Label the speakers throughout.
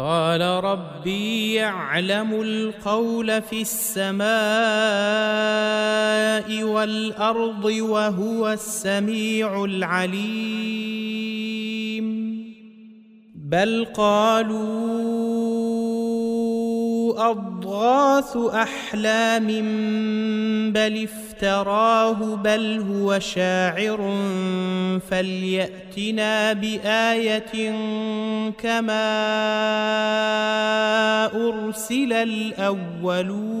Speaker 1: قال ربي يعلم القول في السماء والأرض وهو السميع العليم. بل قالوا أضغاث أحلام بل افتراه بل هو شاعر فليأتنا بآية كما أرسل الأولون.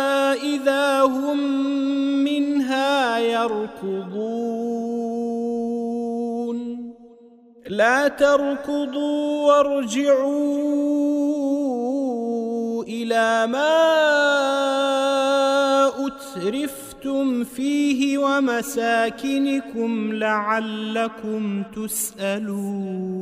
Speaker 1: إذا هم منها يركضون. لا تركضوا وارجعوا إلى ما أترفتم فيه ومساكنكم لعلكم تسألون.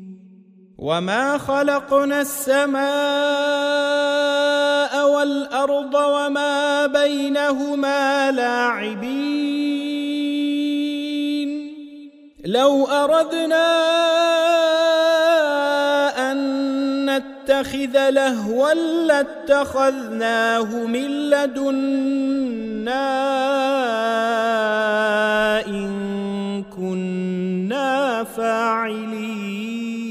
Speaker 1: وما خلقنا السماء والأرض وما بينهما لاعبين لو أردنا أن نتخذ لهوا لاتخذناه من لدنا إن كنا فاعلين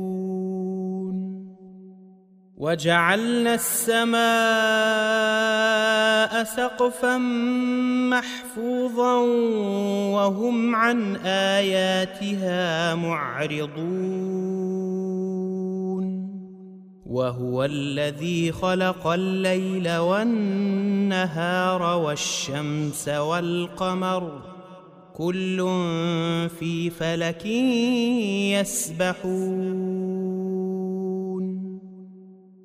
Speaker 1: وجعلنا السماء سقفا محفوظا وهم عن آياتها معرضون. وهو الذي خلق الليل والنهار والشمس والقمر. كل في فلك يسبحون.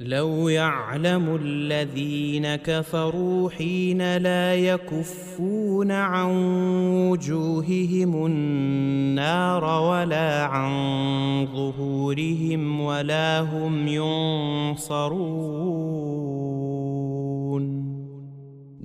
Speaker 1: لو يعلم الذين كفروا حين لا يكفون عن وجوههم النار ولا عن ظهورهم ولا هم ينصرون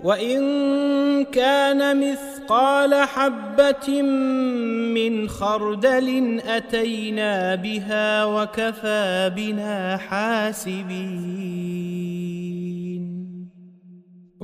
Speaker 1: وإن كان مثقال حبة من خردل أتينا بها وكفى بنا حاسبين.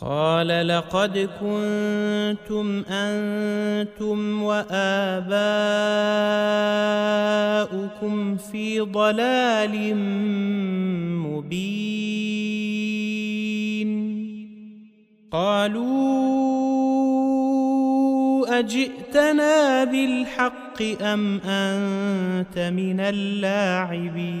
Speaker 1: قال لقد كنتم أنتم وآباؤكم في ضلال مبين. قالوا أجئتنا بالحق أم أنت من اللاعبين؟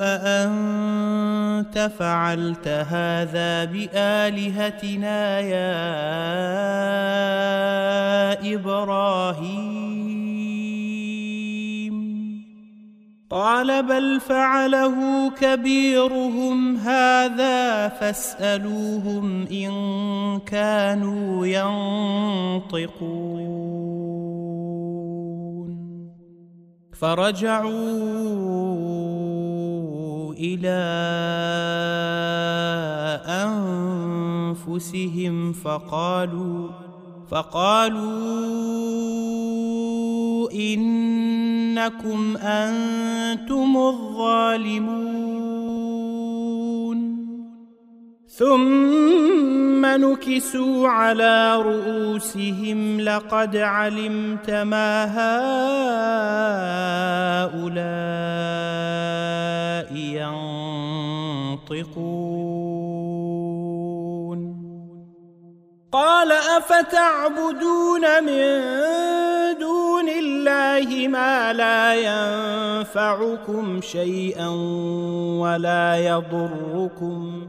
Speaker 1: أأنت فعلت هذا بآلهتنا يا إبراهيم. قال بل فعله كبيرهم هذا فاسألوهم إن كانوا ينطقون. فرجعوا إلى أنفسهم فقالوا فقالوا إنكم أنتم الظالمون. ثم نكسوا على رؤوسهم لقد علمت ما هؤلاء ينطقون. قال أفتعبدون من دون الله ما لا ينفعكم شيئا ولا يضركم؟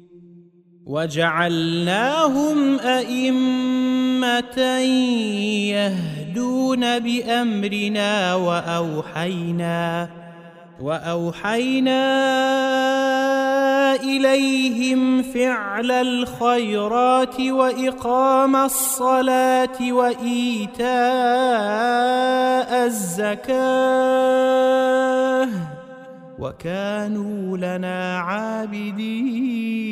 Speaker 1: وجعلناهم أئمة يهدون بأمرنا وأوحينا وأوحينا إليهم فعل الخيرات وإقام الصلاة وإيتاء الزكاة وكانوا لنا عابدين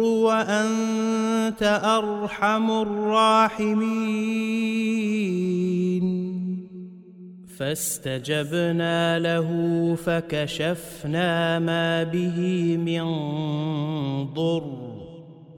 Speaker 1: وأنت أرحم الراحمين. فاستجبنا له فكشفنا ما به من ضر.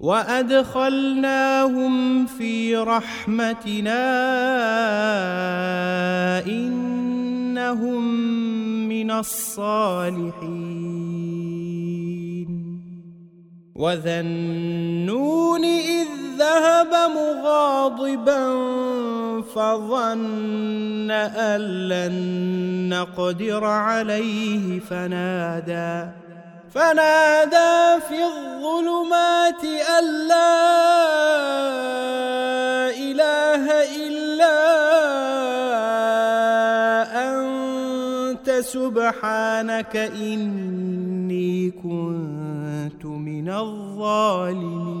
Speaker 1: وأدخلناهم في رحمتنا إنهم من الصالحين. وذا النون إذ ذهب مغاضبا فظن أن لن نقدر عليه فنادى. فنادى في الظلمات أن لا إله إلا أنت سبحانك إني كنت من الظالمين.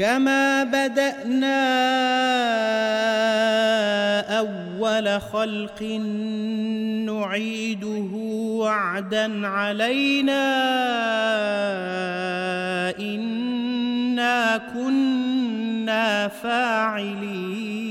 Speaker 1: كما بدأنا أول خلق نعيده وعدا علينا إنا كنا فاعلين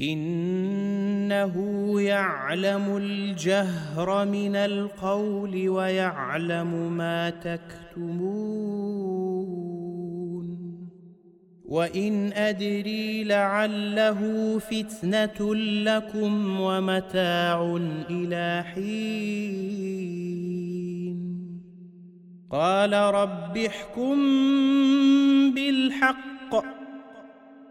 Speaker 1: إنه يعلم الجهر من القول ويعلم ما تكتمون. وإن أدري لعله فتنة لكم ومتاع إلى حين. قال رب احكم بالحق.